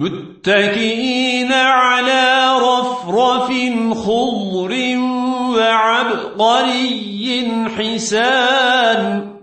متكئين على رفرف خضر وعبقري حسان